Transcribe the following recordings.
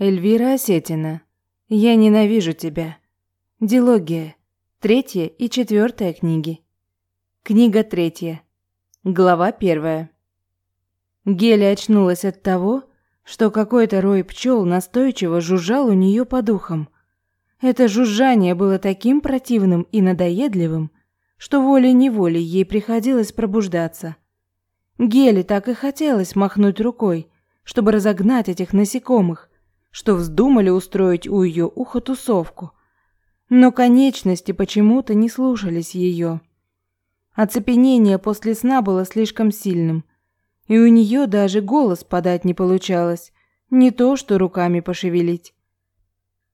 Эльвира Осетина. Я ненавижу тебя. Дилогия. Третья и четвертая книги. Книга третья. Глава первая. Геля очнулась от того, что какой-то рой пчел настойчиво жужжал у нее по духам. Это жужжание было таким противным и надоедливым, что волей-неволей ей приходилось пробуждаться. Геле так и хотелось махнуть рукой, чтобы разогнать этих насекомых, что вздумали устроить у ее уха тусовку. Но конечности почему-то не слушались ее. Оцепенение после сна было слишком сильным, и у нее даже голос подать не получалось, не то что руками пошевелить.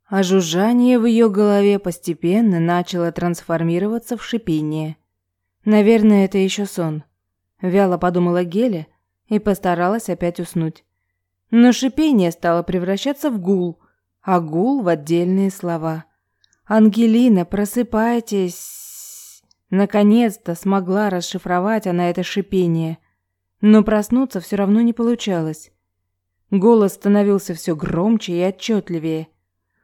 А жужжание в ее голове постепенно начало трансформироваться в шипение. Наверное, это еще сон. Вяло подумала Геля и постаралась опять уснуть. Но шипение стало превращаться в гул, а гул в отдельные слова. «Ангелина, просыпайтесь!» Наконец-то смогла расшифровать она это шипение. Но проснуться все равно не получалось. Голос становился все громче и отчетливее.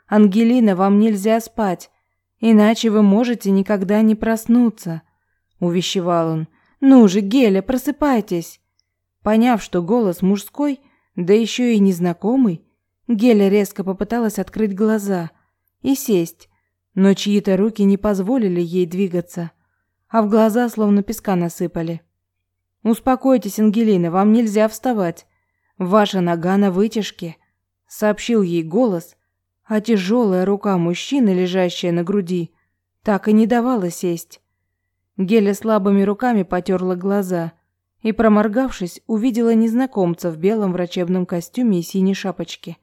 «Ангелина, вам нельзя спать, иначе вы можете никогда не проснуться», — увещевал он. «Ну же, Геля, просыпайтесь!» Поняв, что голос мужской, да еще и незнакомый, Геля резко попыталась открыть глаза и сесть, но чьи-то руки не позволили ей двигаться, а в глаза словно песка насыпали. «Успокойтесь, Ангелина, вам нельзя вставать. Ваша нога на вытяжке», — сообщил ей голос, а тяжелая рука мужчины, лежащая на груди, так и не давала сесть. Геля слабыми руками потерла глаза и, проморгавшись, увидела незнакомца в белом врачебном костюме и синей шапочке.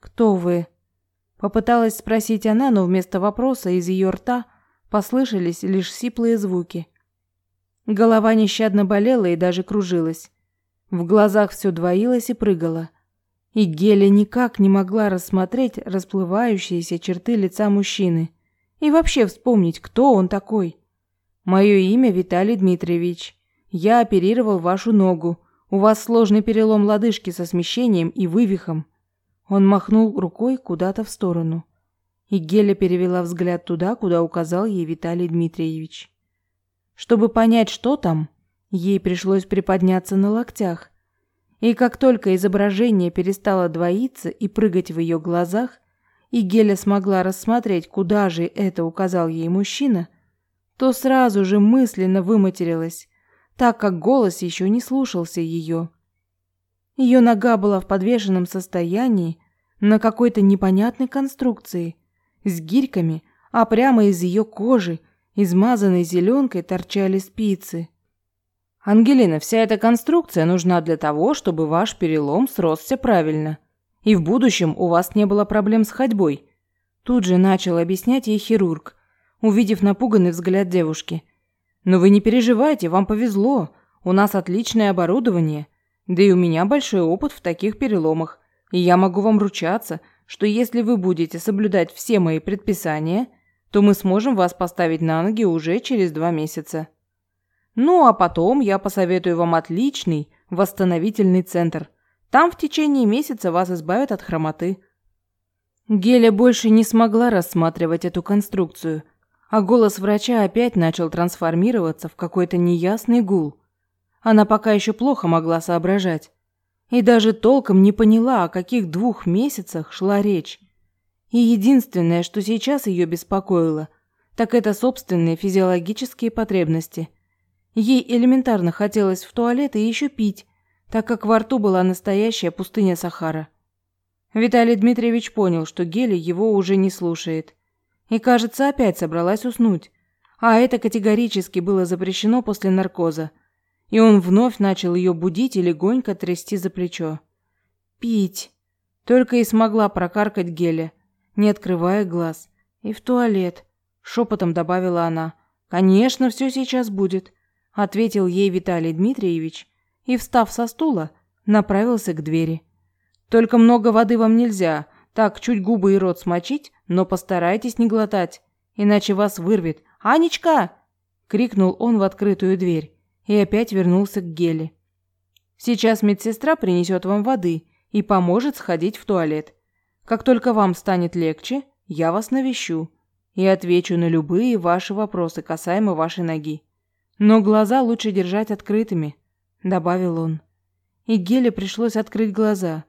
«Кто вы?» Попыталась спросить она, но вместо вопроса из ее рта послышались лишь сиплые звуки. Голова нещадно болела и даже кружилась. В глазах все двоилось и прыгало. И Геля никак не могла рассмотреть расплывающиеся черты лица мужчины и вообще вспомнить, кто он такой. «Мое имя Виталий Дмитриевич. Я оперировал вашу ногу. У вас сложный перелом лодыжки со смещением и вывихом. Он махнул рукой куда-то в сторону. И Геля перевела взгляд туда, куда указал ей Виталий Дмитриевич. Чтобы понять, что там, ей пришлось приподняться на локтях. И как только изображение перестало двоиться и прыгать в ее глазах, и Геля смогла рассмотреть, куда же это указал ей мужчина, то сразу же мысленно выматерилась так как голос еще не слушался ее. Ее нога была в подвешенном состоянии на какой-то непонятной конструкции с гирьками, а прямо из ее кожи, измазанной зеленкой, торчали спицы. Ангелина, вся эта конструкция нужна для того, чтобы ваш перелом сросся правильно, и в будущем у вас не было проблем с ходьбой. Тут же начал объяснять ей хирург, увидев напуганный взгляд девушки – но вы не переживайте, вам повезло. У нас отличное оборудование. Да и у меня большой опыт в таких переломах. И я могу вам ручаться, что если вы будете соблюдать все мои предписания, то мы сможем вас поставить на ноги уже через два месяца. Ну, а потом я посоветую вам отличный восстановительный центр. Там в течение месяца вас избавят от хромоты. Геля больше не смогла рассматривать эту конструкцию – а голос врача опять начал трансформироваться в какой-то неясный гул. Она пока еще плохо могла соображать и даже толком не поняла, о каких двух месяцах шла речь. И единственное, что сейчас ее беспокоило, так это собственные физиологические потребности. Ей элементарно хотелось в туалет и еще пить, так как во рту была настоящая пустыня Сахара. Виталий Дмитриевич понял, что Гели его уже не слушает – и, кажется, опять собралась уснуть. А это категорически было запрещено после наркоза. И он вновь начал ее будить и легонько трясти за плечо. «Пить!» Только и смогла прокаркать Геля, не открывая глаз. «И в туалет», — шепотом добавила она. «Конечно, все сейчас будет», — ответил ей Виталий Дмитриевич и, встав со стула, направился к двери. «Только много воды вам нельзя, так, чуть губы и рот смочить, но постарайтесь не глотать, иначе вас вырвет. «Анечка!» – крикнул он в открытую дверь и опять вернулся к Геле. «Сейчас медсестра принесет вам воды и поможет сходить в туалет. Как только вам станет легче, я вас навещу и отвечу на любые ваши вопросы касаемо вашей ноги. Но глаза лучше держать открытыми, добавил он. И Геле пришлось открыть глаза,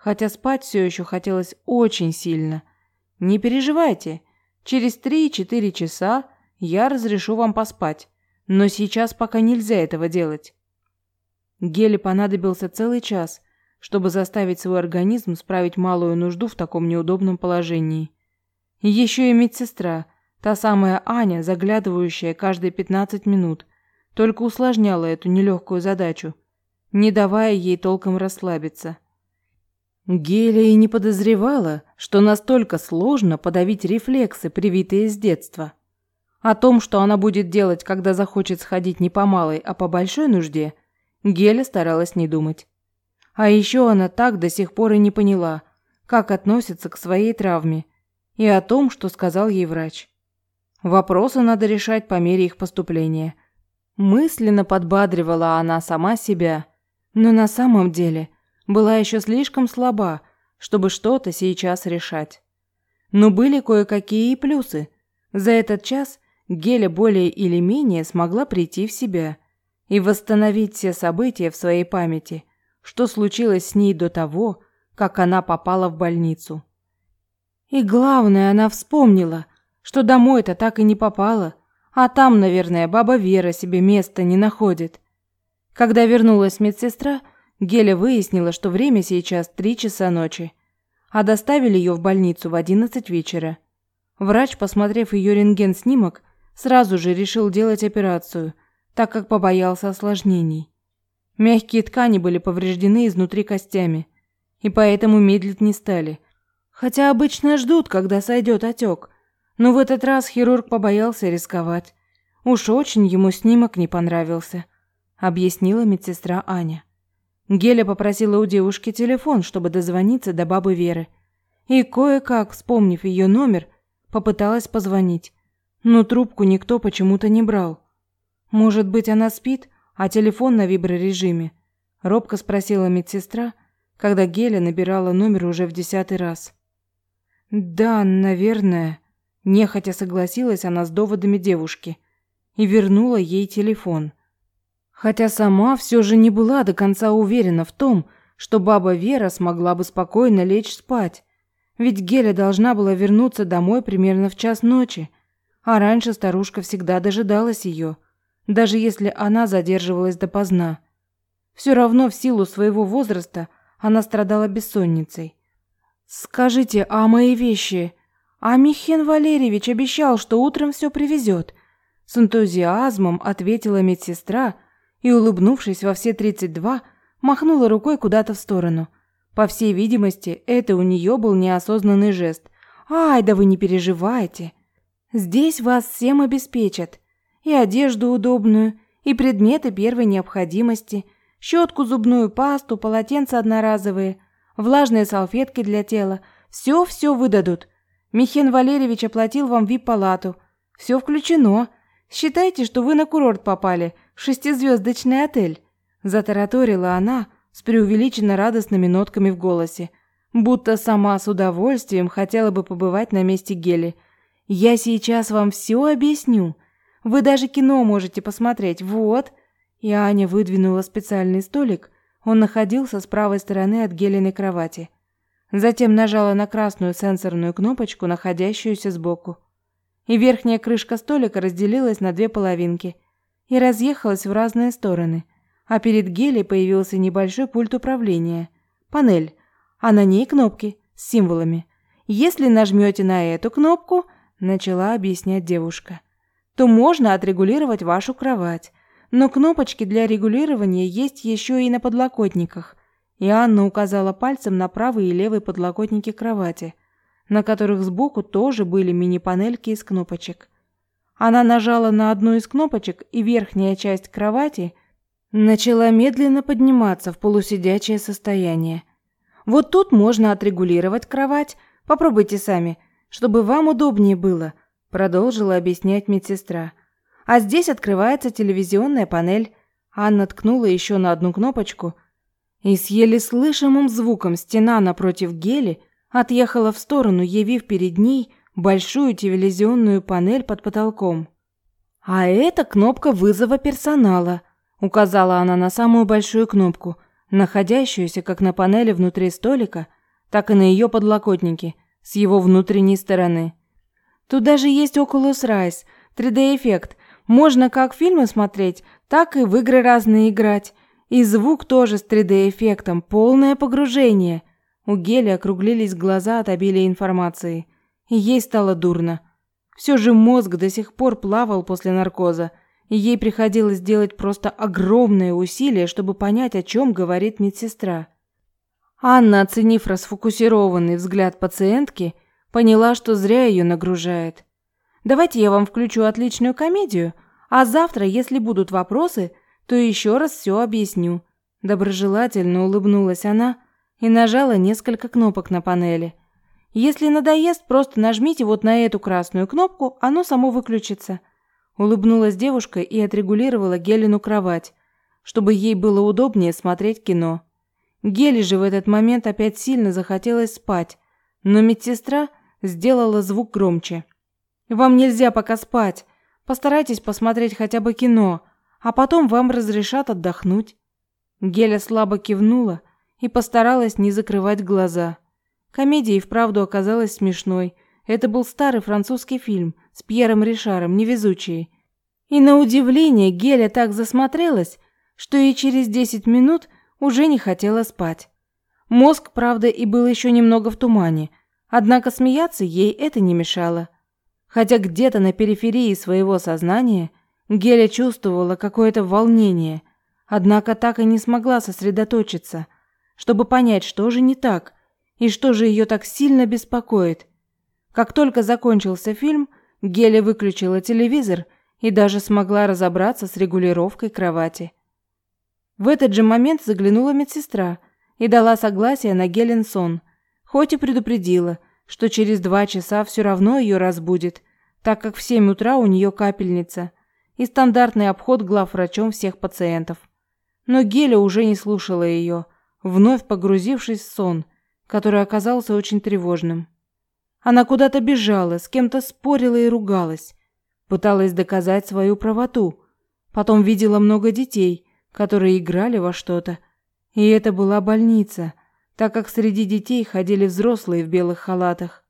хотя спать все еще хотелось очень сильно. Не переживайте, через три-четыре часа я разрешу вам поспать, но сейчас пока нельзя этого делать. Геле понадобился целый час, чтобы заставить свой организм справить малую нужду в таком неудобном положении. Еще и медсестра, та самая Аня, заглядывающая каждые 15 минут, только усложняла эту нелегкую задачу, не давая ей толком расслабиться. Геля и не подозревала, что настолько сложно подавить рефлексы, привитые с детства. О том, что она будет делать, когда захочет сходить не по малой, а по большой нужде, Геля старалась не думать. А еще она так до сих пор и не поняла, как относится к своей травме и о том, что сказал ей врач. Вопросы надо решать по мере их поступления. Мысленно подбадривала она сама себя, но на самом деле была еще слишком слаба, чтобы что-то сейчас решать. Но были кое-какие и плюсы. За этот час Геля более или менее смогла прийти в себя и восстановить все события в своей памяти, что случилось с ней до того, как она попала в больницу. И главное, она вспомнила, что домой-то так и не попала, а там, наверное, баба Вера себе места не находит. Когда вернулась медсестра, Геля выяснила, что время сейчас три часа ночи, а доставили ее в больницу в одиннадцать вечера. Врач, посмотрев ее рентген-снимок, сразу же решил делать операцию, так как побоялся осложнений. Мягкие ткани были повреждены изнутри костями, и поэтому медлить не стали – Хотя обычно ждут, когда сойдет отек. Но в этот раз хирург побоялся рисковать. Уж очень ему снимок не понравился, объяснила медсестра Аня. Геля попросила у девушки телефон, чтобы дозвониться до бабы Веры. И кое-как, вспомнив ее номер, попыталась позвонить. Но трубку никто почему-то не брал. Может быть, она спит, а телефон на виброрежиме? Робко спросила медсестра, когда Геля набирала номер уже в десятый раз. «Да, наверное», – нехотя согласилась она с доводами девушки и вернула ей телефон. Хотя сама все же не была до конца уверена в том, что баба Вера смогла бы спокойно лечь спать. Ведь Геля должна была вернуться домой примерно в час ночи, а раньше старушка всегда дожидалась ее, даже если она задерживалась допоздна. Все равно в силу своего возраста она страдала бессонницей. «Скажите, а мои вещи? А Михен Валерьевич обещал, что утром все привезет». С энтузиазмом ответила медсестра и, улыбнувшись во все тридцать два, махнула рукой куда-то в сторону. По всей видимости, это у нее был неосознанный жест. «Ай, да вы не переживайте. Здесь вас всем обеспечат. И одежду удобную, и предметы первой необходимости, щетку зубную, пасту, полотенца одноразовые – влажные салфетки для тела. Все-все выдадут. Михен Валерьевич оплатил вам вип-палату. Все включено. Считайте, что вы на курорт попали, шестизвездочный отель. Затараторила она с преувеличенно радостными нотками в голосе, будто сама с удовольствием хотела бы побывать на месте Гели. Я сейчас вам все объясню. Вы даже кино можете посмотреть. Вот. И Аня выдвинула специальный столик, он находился с правой стороны от Гелиной кровати. Затем нажала на красную сенсорную кнопочку, находящуюся сбоку. И верхняя крышка столика разделилась на две половинки и разъехалась в разные стороны. А перед Гелей появился небольшой пульт управления. Панель, а на ней кнопки с символами. Если нажмете на эту кнопку, начала объяснять девушка, то можно отрегулировать вашу кровать, но кнопочки для регулирования есть еще и на подлокотниках. И Анна указала пальцем на правый и левый подлокотники кровати, на которых сбоку тоже были мини-панельки из кнопочек. Она нажала на одну из кнопочек, и верхняя часть кровати начала медленно подниматься в полусидячее состояние. Вот тут можно отрегулировать кровать. Попробуйте сами, чтобы вам удобнее было, продолжила объяснять медсестра. А здесь открывается телевизионная панель. Анна ткнула еще на одну кнопочку, и с еле слышимым звуком стена напротив Гели отъехала в сторону, явив перед ней большую телевизионную панель под потолком. «А это кнопка вызова персонала», – указала она на самую большую кнопку, находящуюся как на панели внутри столика, так и на ее подлокотнике, с его внутренней стороны. Тут даже есть Oculus Rise, 3D-эффект. Можно как фильмы смотреть, так и в игры разные играть. И звук тоже с 3D-эффектом, полное погружение. У Гели округлились глаза от обилия информации. И ей стало дурно. Все же мозг до сих пор плавал после наркоза, и ей приходилось делать просто огромные усилия, чтобы понять, о чем говорит медсестра. Анна, оценив расфокусированный взгляд пациентки, поняла, что зря ее нагружает. «Давайте я вам включу отличную комедию, а завтра, если будут вопросы, то еще раз все объясню». Доброжелательно улыбнулась она и нажала несколько кнопок на панели. Если надоест, просто нажмите вот на эту красную кнопку, оно само выключится. Улыбнулась девушка и отрегулировала Гелину кровать, чтобы ей было удобнее смотреть кино. Гели же в этот момент опять сильно захотелось спать, но медсестра сделала звук громче. Вам нельзя пока спать. Постарайтесь посмотреть хотя бы кино, а потом вам разрешат отдохнуть. Геля слабо кивнула и постаралась не закрывать глаза. Комедия и вправду оказалась смешной. Это был старый французский фильм с Пьером Ришаром «Невезучие». И на удивление Геля так засмотрелась, что и через 10 минут уже не хотела спать. Мозг, правда, и был еще немного в тумане, однако смеяться ей это не мешало. Хотя где-то на периферии своего сознания Геля чувствовала какое-то волнение, однако так и не смогла сосредоточиться, чтобы понять, что же не так – и что же ее так сильно беспокоит? Как только закончился фильм, Геля выключила телевизор и даже смогла разобраться с регулировкой кровати. В этот же момент заглянула медсестра и дала согласие на Гелен сон, хоть и предупредила, что через два часа все равно ее разбудит, так как в семь утра у нее капельница и стандартный обход главврачом всех пациентов. Но Геля уже не слушала ее, вновь погрузившись в сон – который оказался очень тревожным. Она куда-то бежала, с кем-то спорила и ругалась, пыталась доказать свою правоту. Потом видела много детей, которые играли во что-то. И это была больница, так как среди детей ходили взрослые в белых халатах.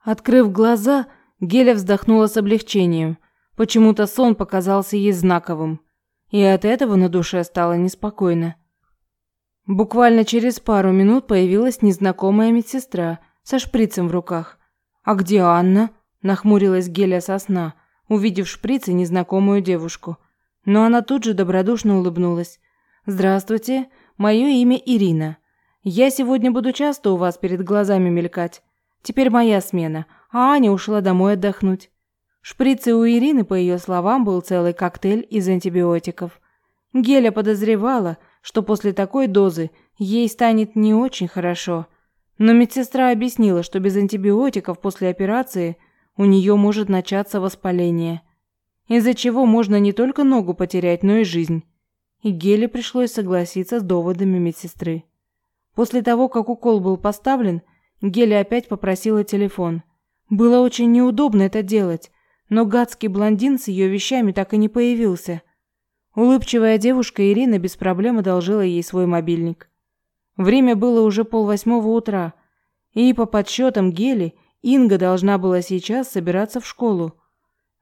Открыв глаза, Геля вздохнула с облегчением. Почему-то сон показался ей знаковым, и от этого на душе стало неспокойно. Буквально через пару минут появилась незнакомая медсестра со шприцем в руках. «А где Анна?» – нахмурилась Геля со сна, увидев в шприце незнакомую девушку. Но она тут же добродушно улыбнулась. «Здравствуйте, мое имя Ирина. Я сегодня буду часто у вас перед глазами мелькать. Теперь моя смена, а Аня ушла домой отдохнуть». В шприце у Ирины, по ее словам, был целый коктейль из антибиотиков. Геля подозревала – что после такой дозы ей станет не очень хорошо. Но медсестра объяснила, что без антибиотиков после операции у нее может начаться воспаление, из-за чего можно не только ногу потерять, но и жизнь. И Геле пришлось согласиться с доводами медсестры. После того, как укол был поставлен, Геля опять попросила телефон. Было очень неудобно это делать, но гадский блондин с ее вещами так и не появился – Улыбчивая девушка Ирина без проблем одолжила ей свой мобильник. Время было уже полвосьмого утра, и по подсчетам Гели Инга должна была сейчас собираться в школу.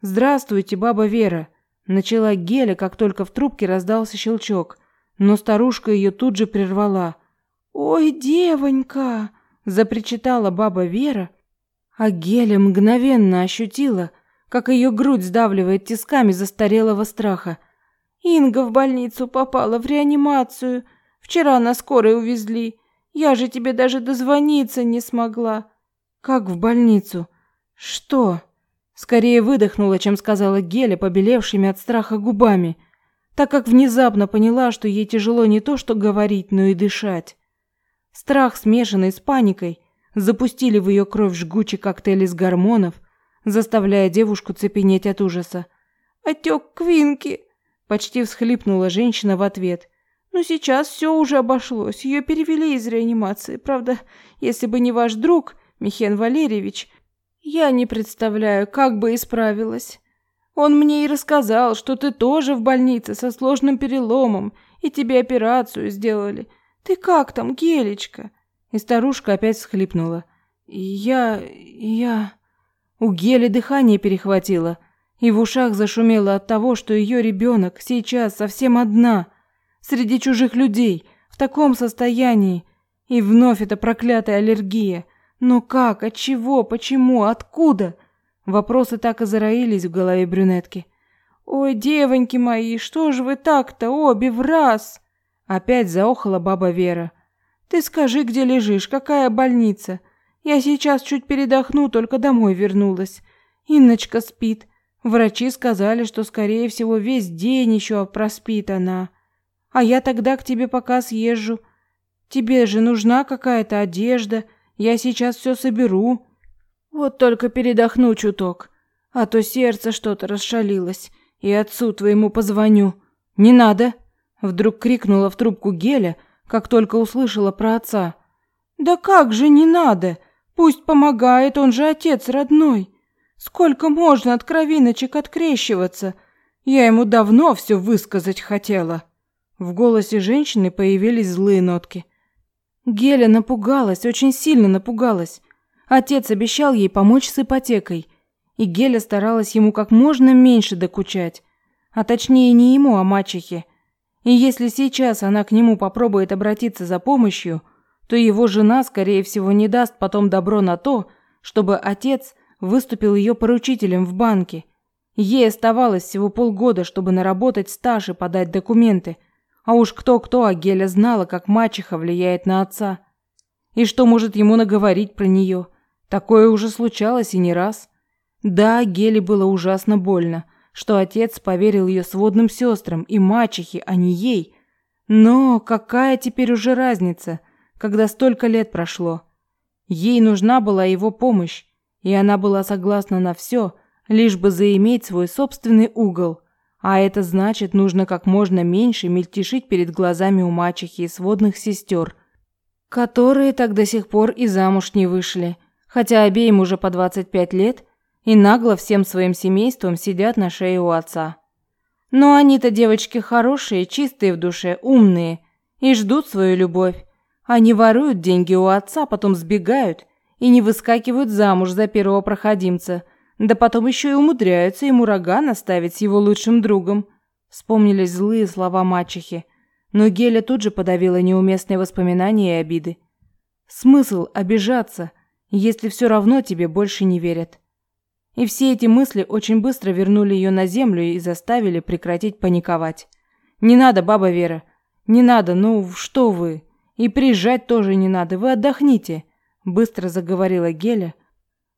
«Здравствуйте, баба Вера!» Начала Геля, как только в трубке раздался щелчок, но старушка ее тут же прервала. «Ой, девонька!» – запричитала баба Вера, а Геля мгновенно ощутила, как ее грудь сдавливает тисками застарелого страха – Инга в больницу попала, в реанимацию. Вчера на скорой увезли. Я же тебе даже дозвониться не смогла. Как в больницу? Что? Скорее выдохнула, чем сказала Геля, побелевшими от страха губами, так как внезапно поняла, что ей тяжело не то что говорить, но и дышать. Страх, смешанный с паникой, запустили в ее кровь жгучий коктейль из гормонов, заставляя девушку цепенеть от ужаса. «Отек Квинки!» Почти всхлипнула женщина в ответ. Но сейчас все уже обошлось. Ее перевели из реанимации. Правда, если бы не ваш друг, Михен Валерьевич, я не представляю, как бы исправилась. Он мне и рассказал, что ты тоже в больнице со сложным переломом, и тебе операцию сделали. Ты как там, Гелечка?» И старушка опять всхлипнула. «Я... я...» У Гели дыхание перехватило, и в ушах зашумело от того, что ее ребенок сейчас совсем одна, среди чужих людей, в таком состоянии. И вновь эта проклятая аллергия. Но как, от чего, почему, откуда? Вопросы так и зароились в голове брюнетки. «Ой, девоньки мои, что же вы так-то, обе в раз?» Опять заохала баба Вера. «Ты скажи, где лежишь, какая больница? Я сейчас чуть передохну, только домой вернулась. Инночка спит. Врачи сказали, что, скорее всего, весь день еще проспит она. А я тогда к тебе пока съезжу. Тебе же нужна какая-то одежда. Я сейчас все соберу. Вот только передохну чуток, а то сердце что-то расшалилось, и отцу твоему позвоню. Не надо, вдруг крикнула в трубку Геля, как только услышала про отца. Да как же не надо? Пусть помогает, он же отец родной. Сколько можно от кровиночек открещиваться? Я ему давно все высказать хотела. В голосе женщины появились злые нотки. Геля напугалась, очень сильно напугалась. Отец обещал ей помочь с ипотекой, и Геля старалась ему как можно меньше докучать, а точнее не ему, а мачехе. И если сейчас она к нему попробует обратиться за помощью, то его жена, скорее всего, не даст потом добро на то, чтобы отец выступил ее поручителем в банке. Ей оставалось всего полгода, чтобы наработать стаж и подать документы. А уж кто-кто, а Геля знала, как мачеха влияет на отца. И что может ему наговорить про нее – Такое уже случалось и не раз. Да, Геле было ужасно больно, что отец поверил ее сводным сестрам и мачехе, а не ей. Но какая теперь уже разница, когда столько лет прошло? Ей нужна была его помощь, и она была согласна на все, лишь бы заиметь свой собственный угол. А это значит, нужно как можно меньше мельтешить перед глазами у мачехи и сводных сестер, которые так до сих пор и замуж не вышли – хотя обеим уже по 25 лет, и нагло всем своим семейством сидят на шее у отца. Но они-то девочки хорошие, чистые в душе, умные и ждут свою любовь. Они воруют деньги у отца, потом сбегают и не выскакивают замуж за первого проходимца, да потом еще и умудряются ему рога наставить с его лучшим другом. Вспомнились злые слова мачехи, но Геля тут же подавила неуместные воспоминания и обиды. Смысл обижаться – если все равно тебе больше не верят. И все эти мысли очень быстро вернули ее на землю и заставили прекратить паниковать. Не надо, баба Вера. Не надо, ну что вы? И приезжать тоже не надо. Вы отдохните, быстро заговорила Геля.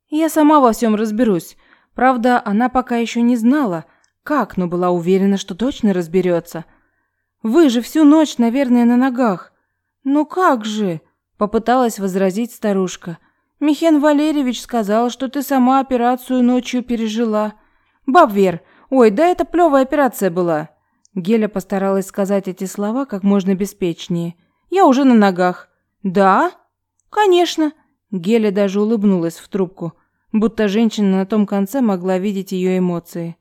Я сама во всем разберусь. Правда, она пока еще не знала, как, но была уверена, что точно разберется. Вы же всю ночь, наверное, на ногах. Ну как же? попыталась возразить старушка. Михен Валерьевич сказал, что ты сама операцию ночью пережила. Баб Вер, ой, да это плевая операция была. Геля постаралась сказать эти слова как можно беспечнее. Я уже на ногах. Да? Конечно. Геля даже улыбнулась в трубку, будто женщина на том конце могла видеть ее эмоции.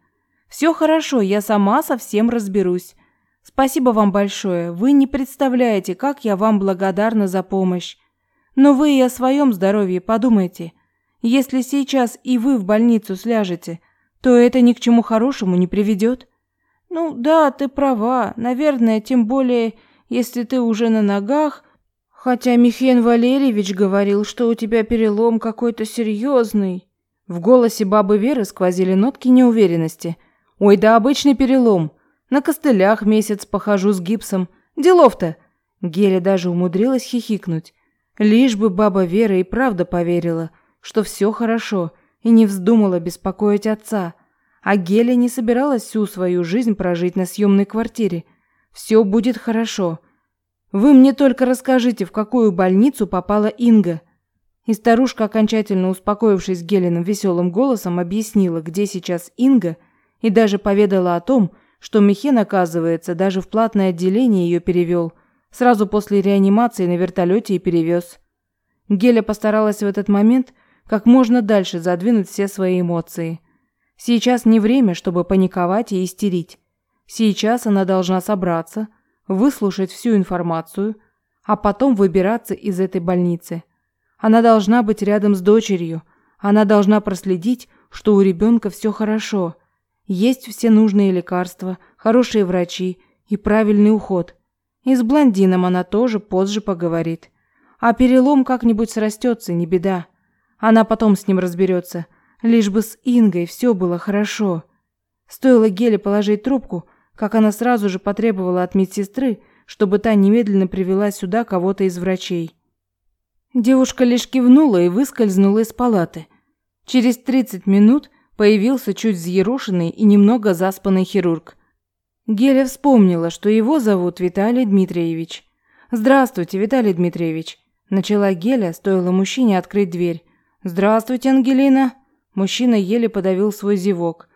Все хорошо, я сама со всем разберусь. Спасибо вам большое. Вы не представляете, как я вам благодарна за помощь. Но вы и о своем здоровье подумайте. Если сейчас и вы в больницу сляжете, то это ни к чему хорошему не приведет. Ну да, ты права. Наверное, тем более, если ты уже на ногах. Хотя Михаил Валерьевич говорил, что у тебя перелом какой-то серьезный. В голосе бабы Веры сквозили нотки неуверенности. Ой, да обычный перелом. На костылях месяц похожу с гипсом. Делов-то. Геля даже умудрилась хихикнуть. Лишь бы баба Вера и правда поверила, что все хорошо, и не вздумала беспокоить отца. А Геля не собиралась всю свою жизнь прожить на съемной квартире. Все будет хорошо. Вы мне только расскажите, в какую больницу попала Инга. И старушка, окончательно успокоившись Гелиным веселым голосом, объяснила, где сейчас Инга, и даже поведала о том, что Михен, оказывается, даже в платное отделение ее перевел. Сразу после реанимации на вертолете и перевез. Геля постаралась в этот момент как можно дальше задвинуть все свои эмоции. Сейчас не время, чтобы паниковать и истерить. Сейчас она должна собраться, выслушать всю информацию, а потом выбираться из этой больницы. Она должна быть рядом с дочерью. Она должна проследить, что у ребенка все хорошо. Есть все нужные лекарства, хорошие врачи и правильный уход. И с блондином она тоже позже поговорит. А перелом как-нибудь срастется, не беда. Она потом с ним разберется. Лишь бы с Ингой все было хорошо. Стоило Геле положить трубку, как она сразу же потребовала от медсестры, чтобы та немедленно привела сюда кого-то из врачей. Девушка лишь кивнула и выскользнула из палаты. Через 30 минут появился чуть взъерошенный и немного заспанный хирург. Геля вспомнила, что его зовут Виталий Дмитриевич. «Здравствуйте, Виталий Дмитриевич», – начала Геля, стоило мужчине открыть дверь. «Здравствуйте, Ангелина». Мужчина еле подавил свой зевок.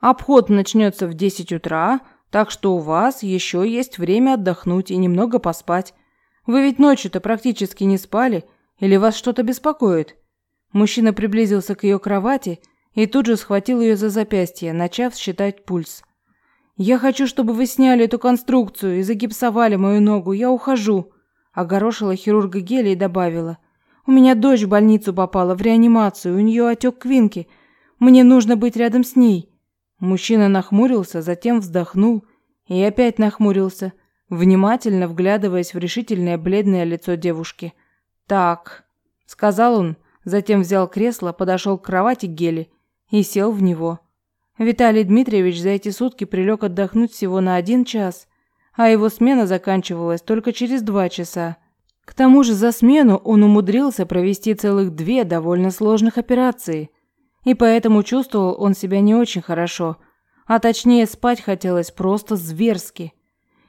«Обход начнется в 10 утра, так что у вас еще есть время отдохнуть и немного поспать. Вы ведь ночью-то практически не спали, или вас что-то беспокоит?» Мужчина приблизился к ее кровати и тут же схватил ее за запястье, начав считать пульс. «Я хочу, чтобы вы сняли эту конструкцию и загипсовали мою ногу. Я ухожу», – огорошила хирурга Геля и добавила. «У меня дочь в больницу попала, в реанимацию, у нее отек квинки. Мне нужно быть рядом с ней». Мужчина нахмурился, затем вздохнул и опять нахмурился, внимательно вглядываясь в решительное бледное лицо девушки. «Так», – сказал он, затем взял кресло, подошел к кровати Гели и сел в него. Виталий Дмитриевич за эти сутки прилег отдохнуть всего на один час, а его смена заканчивалась только через два часа. К тому же за смену он умудрился провести целых две довольно сложных операции – и поэтому чувствовал он себя не очень хорошо, а точнее спать хотелось просто зверски.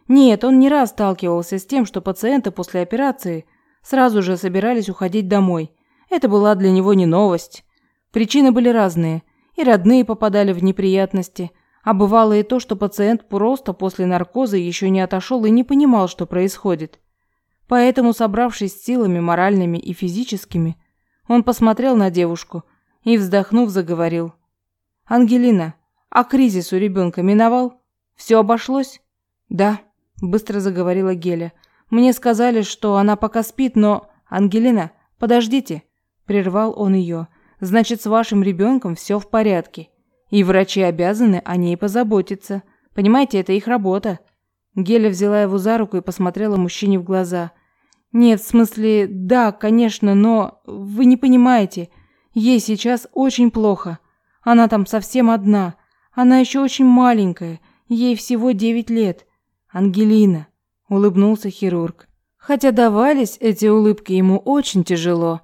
Нет, он не раз сталкивался с тем, что пациенты после операции сразу же собирались уходить домой. Это была для него не новость. Причины были разные, и родные попадали в неприятности, а бывало и то, что пациент просто после наркоза еще не отошел и не понимал, что происходит. Поэтому, собравшись силами моральными и физическими, он посмотрел на девушку – и, вздохнув, заговорил. «Ангелина, а кризис у ребенка миновал? Все обошлось?» «Да», – быстро заговорила Геля. «Мне сказали, что она пока спит, но...» «Ангелина, подождите», – прервал он ее. «Значит, с вашим ребенком все в порядке. И врачи обязаны о ней позаботиться. Понимаете, это их работа». Геля взяла его за руку и посмотрела мужчине в глаза. «Нет, в смысле, да, конечно, но вы не понимаете. Ей сейчас очень плохо. Она там совсем одна. Она еще очень маленькая. Ей всего девять лет. Ангелина, улыбнулся хирург. Хотя давались эти улыбки ему очень тяжело.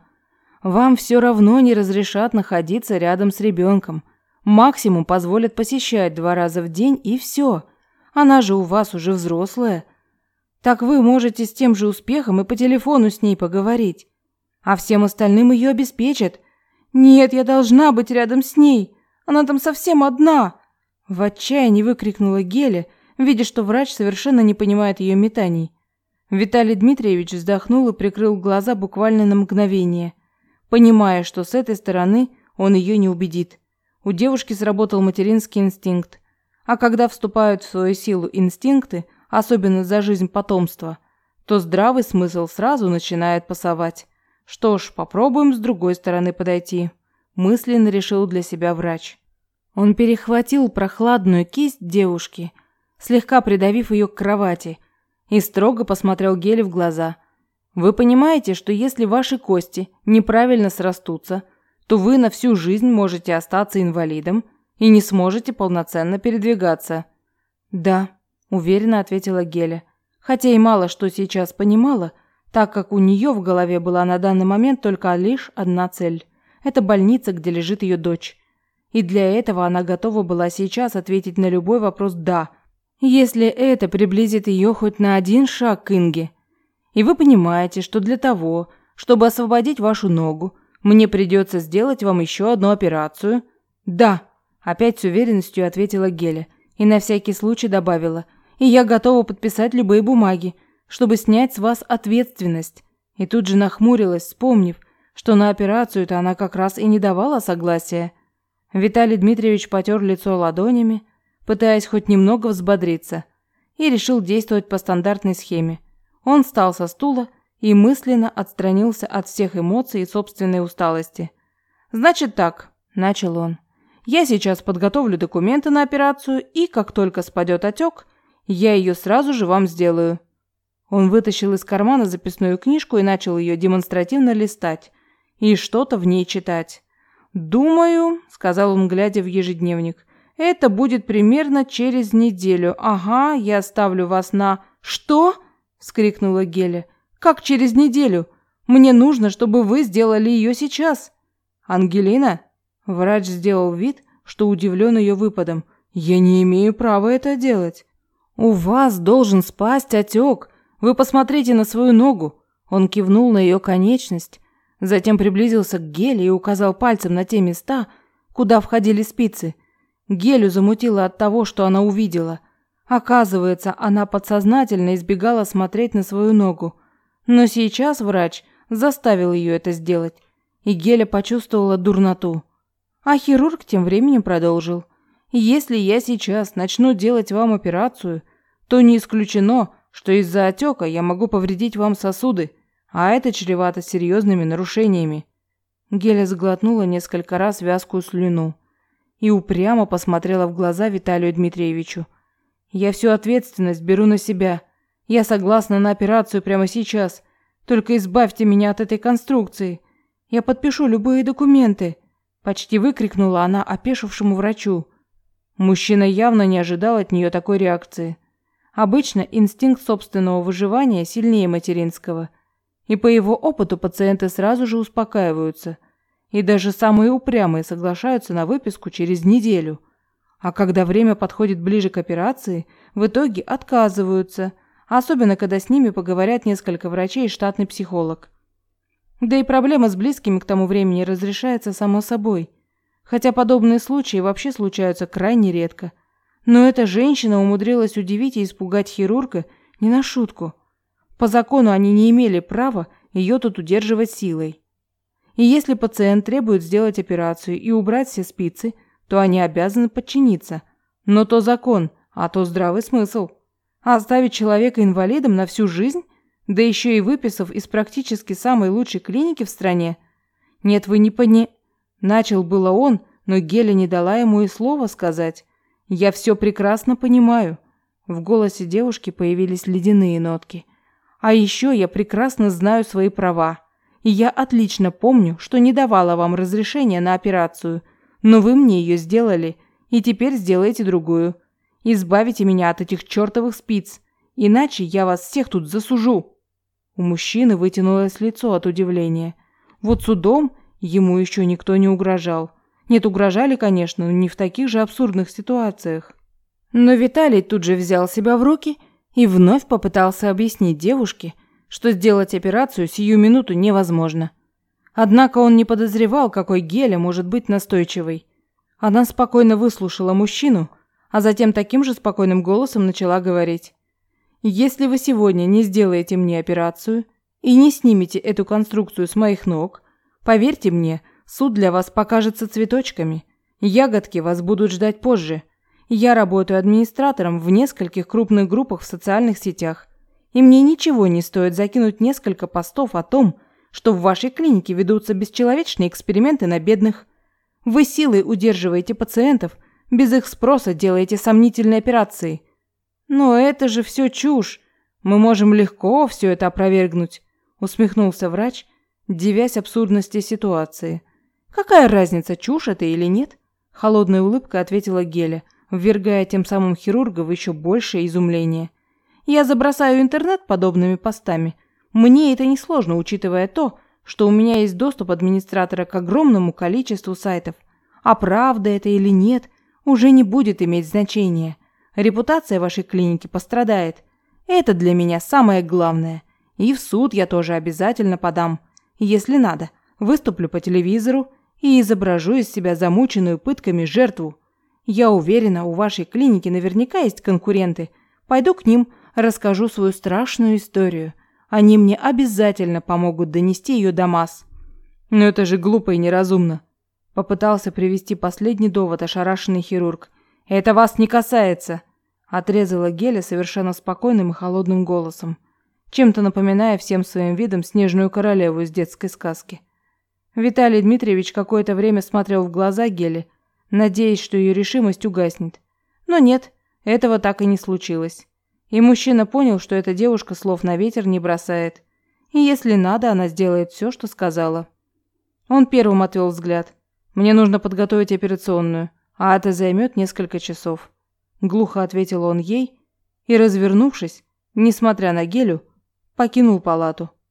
Вам все равно не разрешат находиться рядом с ребенком. Максимум позволят посещать два раза в день и все. Она же у вас уже взрослая. Так вы можете с тем же успехом и по телефону с ней поговорить. А всем остальным ее обеспечат – «Нет, я должна быть рядом с ней! Она там совсем одна!» В отчаянии выкрикнула Геля, видя, что врач совершенно не понимает ее метаний. Виталий Дмитриевич вздохнул и прикрыл глаза буквально на мгновение, понимая, что с этой стороны он ее не убедит. У девушки сработал материнский инстинкт. А когда вступают в свою силу инстинкты, особенно за жизнь потомства, то здравый смысл сразу начинает пасовать. Что ж, попробуем с другой стороны подойти, мысленно решил для себя врач. Он перехватил прохладную кисть девушки, слегка придавив ее к кровати, и строго посмотрел Геле в глаза. Вы понимаете, что если ваши кости неправильно срастутся, то вы на всю жизнь можете остаться инвалидом и не сможете полноценно передвигаться. Да, уверенно ответила Геля, хотя и мало что сейчас понимала, так как у нее в голове была на данный момент только лишь одна цель. Это больница, где лежит ее дочь. И для этого она готова была сейчас ответить на любой вопрос «да», если это приблизит ее хоть на один шаг к Инге. И вы понимаете, что для того, чтобы освободить вашу ногу, мне придется сделать вам еще одну операцию? Да, опять с уверенностью ответила Геля. И на всякий случай добавила, и я готова подписать любые бумаги, чтобы снять с вас ответственность. И тут же нахмурилась, вспомнив, что на операцию-то она как раз и не давала согласия. Виталий Дмитриевич потер лицо ладонями, пытаясь хоть немного взбодриться, и решил действовать по стандартной схеме. Он встал со стула и мысленно отстранился от всех эмоций и собственной усталости. «Значит так», – начал он. «Я сейчас подготовлю документы на операцию, и как только спадет отек, я ее сразу же вам сделаю». Он вытащил из кармана записную книжку и начал ее демонстративно листать и что-то в ней читать. «Думаю», – сказал он, глядя в ежедневник, – «это будет примерно через неделю. Ага, я ставлю вас на...» «Что?» – вскрикнула Геля. «Как через неделю? Мне нужно, чтобы вы сделали ее сейчас». «Ангелина?» Врач сделал вид, что удивлен ее выпадом. «Я не имею права это делать». «У вас должен спасть отек. Вы посмотрите на свою ногу». Он кивнул на ее конечность, затем приблизился к Геле и указал пальцем на те места, куда входили спицы. Гелю замутило от того, что она увидела. Оказывается, она подсознательно избегала смотреть на свою ногу. Но сейчас врач заставил ее это сделать, и Геля почувствовала дурноту. А хирург тем временем продолжил. «Если я сейчас начну делать вам операцию, то не исключено, что из-за отека я могу повредить вам сосуды, а это чревато серьезными нарушениями». Геля сглотнула несколько раз вязкую слюну и упрямо посмотрела в глаза Виталию Дмитриевичу. «Я всю ответственность беру на себя. Я согласна на операцию прямо сейчас. Только избавьте меня от этой конструкции. Я подпишу любые документы», – почти выкрикнула она опешившему врачу. Мужчина явно не ожидал от нее такой реакции. Обычно инстинкт собственного выживания сильнее материнского, и по его опыту пациенты сразу же успокаиваются, и даже самые упрямые соглашаются на выписку через неделю. А когда время подходит ближе к операции, в итоге отказываются, особенно когда с ними поговорят несколько врачей и штатный психолог. Да и проблема с близкими к тому времени разрешается само собой, хотя подобные случаи вообще случаются крайне редко – но эта женщина умудрилась удивить и испугать хирурга не на шутку. По закону они не имели права ее тут удерживать силой. И если пациент требует сделать операцию и убрать все спицы, то они обязаны подчиниться. Но то закон, а то здравый смысл. А оставить человека инвалидом на всю жизнь, да еще и выписав из практически самой лучшей клиники в стране? Нет, вы не пони... Начал было он, но Геля не дала ему и слова сказать. Я все прекрасно понимаю. В голосе девушки появились ледяные нотки. А еще я прекрасно знаю свои права. И я отлично помню, что не давала вам разрешения на операцию, но вы мне ее сделали, и теперь сделайте другую. Избавите меня от этих чертовых спиц, иначе я вас всех тут засужу. У мужчины вытянулось лицо от удивления. Вот судом ему еще никто не угрожал. Нет, угрожали, конечно, но не в таких же абсурдных ситуациях. Но Виталий тут же взял себя в руки и вновь попытался объяснить девушке, что сделать операцию сию минуту невозможно. Однако он не подозревал, какой Геля может быть настойчивой. Она спокойно выслушала мужчину, а затем таким же спокойным голосом начала говорить. «Если вы сегодня не сделаете мне операцию и не снимете эту конструкцию с моих ног, поверьте мне, Суд для вас покажется цветочками. Ягодки вас будут ждать позже. Я работаю администратором в нескольких крупных группах в социальных сетях. И мне ничего не стоит закинуть несколько постов о том, что в вашей клинике ведутся бесчеловечные эксперименты на бедных. Вы силой удерживаете пациентов, без их спроса делаете сомнительные операции. Но это же все чушь. Мы можем легко все это опровергнуть, усмехнулся врач, дивясь абсурдности ситуации. «Какая разница, чушь это или нет?» Холодная улыбка ответила Геля, ввергая тем самым хирурга в еще большее изумление. «Я забросаю интернет подобными постами. Мне это несложно, учитывая то, что у меня есть доступ администратора к огромному количеству сайтов. А правда это или нет, уже не будет иметь значения. Репутация вашей клиники пострадает. Это для меня самое главное. И в суд я тоже обязательно подам. Если надо, выступлю по телевизору и изображу из себя замученную пытками жертву. Я уверена, у вашей клиники наверняка есть конкуренты. Пойду к ним, расскажу свою страшную историю. Они мне обязательно помогут донести ее до масс. Но это же глупо и неразумно. Попытался привести последний довод ошарашенный хирург. Это вас не касается, отрезала Геля совершенно спокойным и холодным голосом, чем-то напоминая всем своим видом снежную королеву из детской сказки. Виталий Дмитриевич какое-то время смотрел в глаза Геле, надеясь, что ее решимость угаснет. Но нет, этого так и не случилось. И мужчина понял, что эта девушка слов на ветер не бросает. И если надо, она сделает все, что сказала. Он первым отвел взгляд. «Мне нужно подготовить операционную, а это займет несколько часов». Глухо ответил он ей и, развернувшись, несмотря на гелю, покинул палату.